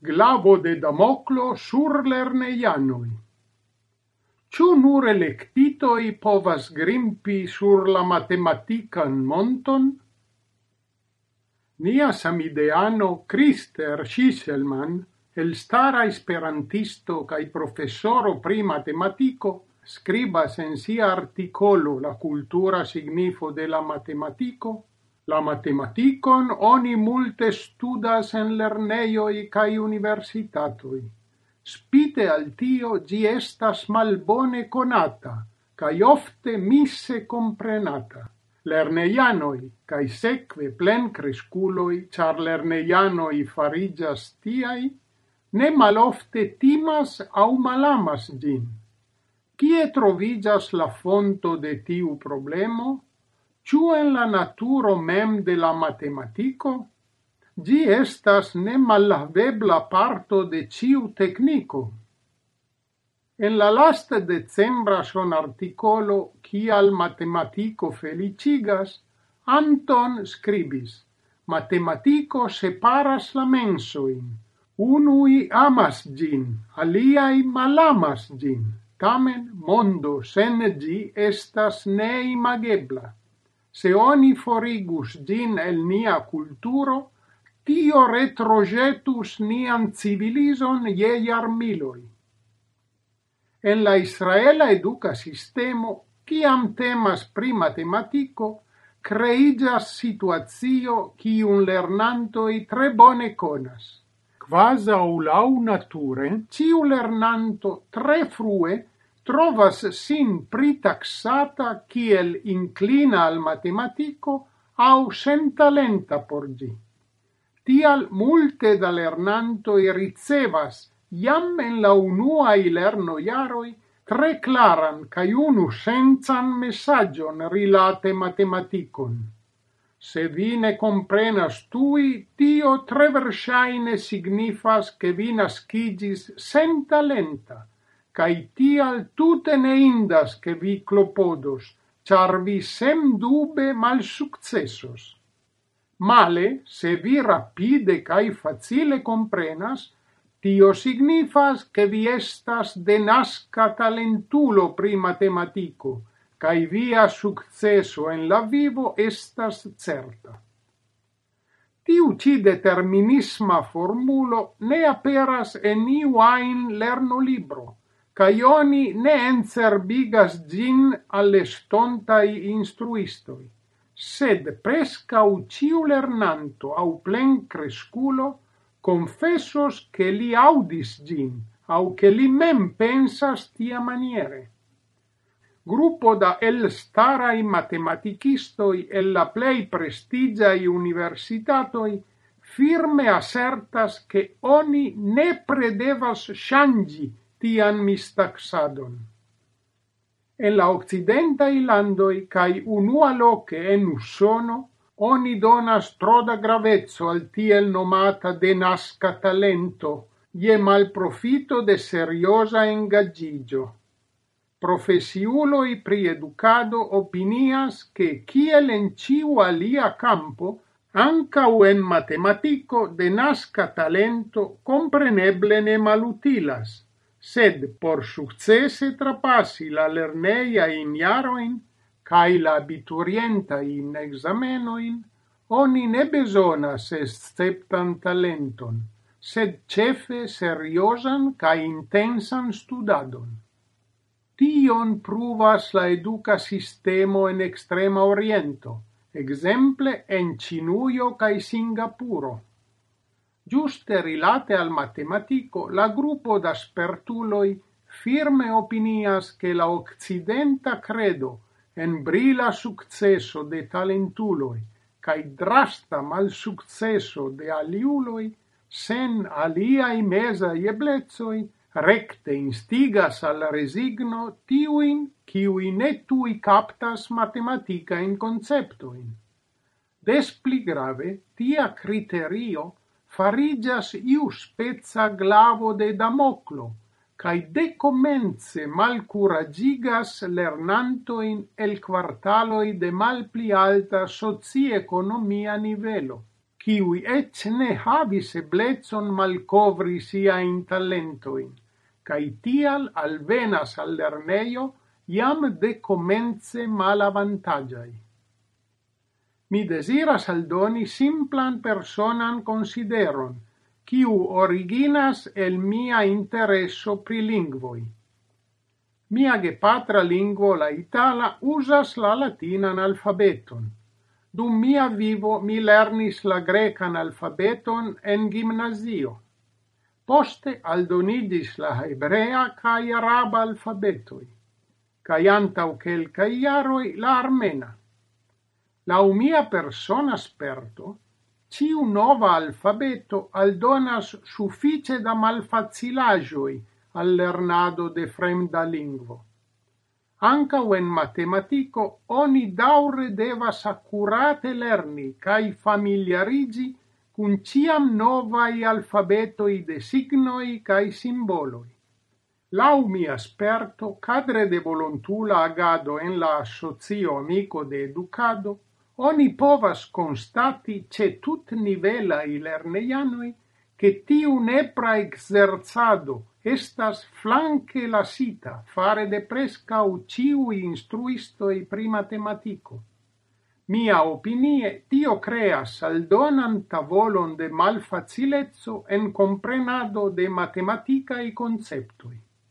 glavo de Damoclo sur lerneianoj. Ciu nur electitoi povas grimpi sur la matematican monton? Nia samideano Krister el stara esperantisto cae professoro pri matematico, scribas en sia articolo la cultura signifo de la matematico, La matematicon oni multe studas en lerneioi cae universitatoj. Spite al tio gi estas malbone conata, cae ofte misse comprenata. Lerneianoi, cae seque plen cresculoi, char lerneianoi farigias tiai, ne malofte timas au malamas ĝin. Kie trovigas la fonto de tiu problemo? Ciu en la naturo mem de la matematico? Gi estas ne mallavebla parto de ciu tecnico. En la lasta decembra son articolo Cial matematico felicigas, Anton scribis Matematico separas la mensoin. Unui amas gin, aliai malamas gin. Tamen mondo sen gi estas neimagebla. Se oni forigus din el nia kulturo, tio retrojetus nian civilizon je jarmiloj. En la israela educa sistemo, ciam temas pri matematico, creigas situazio qui un lernanto i tre bone conas quasi au lau nature, ciu lernanto tre frue trovas sin pritaxata kiel inclina al matematico au sentalenta por gi. Tial multe da lernantoi ricevas iam en la unuai lerno iaroi tre claran cae unu senzan messagion rilate matematicon. Se vi ne comprenas tui, tio tre versaine signifas che vi nascigis sen talenta, cae tial tute ne indas che vi clopodos, char vi sem dube mal successos. Male, se vi rapide cae facile comprenas, tio signifas che vi estas denasca talentulo pri matematico, cae via successo en la vivo estas certa. Tiu ci determinisma formulo ne aperas en iu ain lerno libro, caioni oni ne encerbigas gin alle stontai instruistoi, sed presca ciu lernanto au plen cresculo confessos che li audis gin au che li mem pensas tia maniere. Gruppo da el starai matematicistoi e la plei prestigiai universitatoi firme assertas che oni ne predevas shangi tian mistaxadon. En la occidenta ilandoi cae unua loce en Usono oni donas troda gravezzo al tiel nomata de nasca talento ie mal profito de seriosa engagigio. Profesiuloi pri educado opinias che kiel en ciu alia campo anca en matematico de nasca talento compreneble ne malutilas sed por successe trapassi la lerneia in iaroin cae la abiturientajn examenoin, oni ne besonas esceptan talenton, sed cefe seriosan kaj intensan studadon. Tion pruvas la educa sistemo en extrema oriento, exemple en Cinuio cae Singapuro. Giuste rilate al matematico, la gruppo da spertuloi firme opinias che la occidenta credo en brila successo de talentuloi cae drasta mal successo de aliuloi sen aliai mesai eblezoi recte instigas al resigno tiuin kiui ne tui captas matematica in conceptoin. Des pli grave, tia criterio farigias iu spezza glavo de Damoklo mal dekomence lernanto in el quartaloi de mal pli alta soci-ekonomia nivelo, kiuj ec ne havis eblecon sia in talentoin, cae tial alvenas al lerneio iam de comence mal avantagiai. Mi desiras aldoni simplan personan consideron, kiu originas el mia intereso pri lingvoi. Mia gepatra lingvo, la itala, usas la latinan alfabeton. Dum mia vivo mi lernis la grecan alfabeton en gimnasio. Poste aldonidis la hebrea cae araba alfabetoi, cae antau quelcae iaroi la armena. Lau mia persona sperto, ciu nova alfabeto aldonas sufice da malfacilagioi al lernado de fremda lingvo. Anca en matematico oni daure devas accurate lerni cae familiarigi cun ciam novai alfabetoi de signoi cae simboloi. Lau mi asperto, cadre de volontula agado en la associo amico de educado, oni povas constati ce tut nivela i lerneianoi che tiu nepra exerzado estas flanque lasita fare de prescauciui instruisto i pri matematico. Mia opinie, tio creas aldonan tavolon de malfacilezzo en comprenado de matematica i conceptui.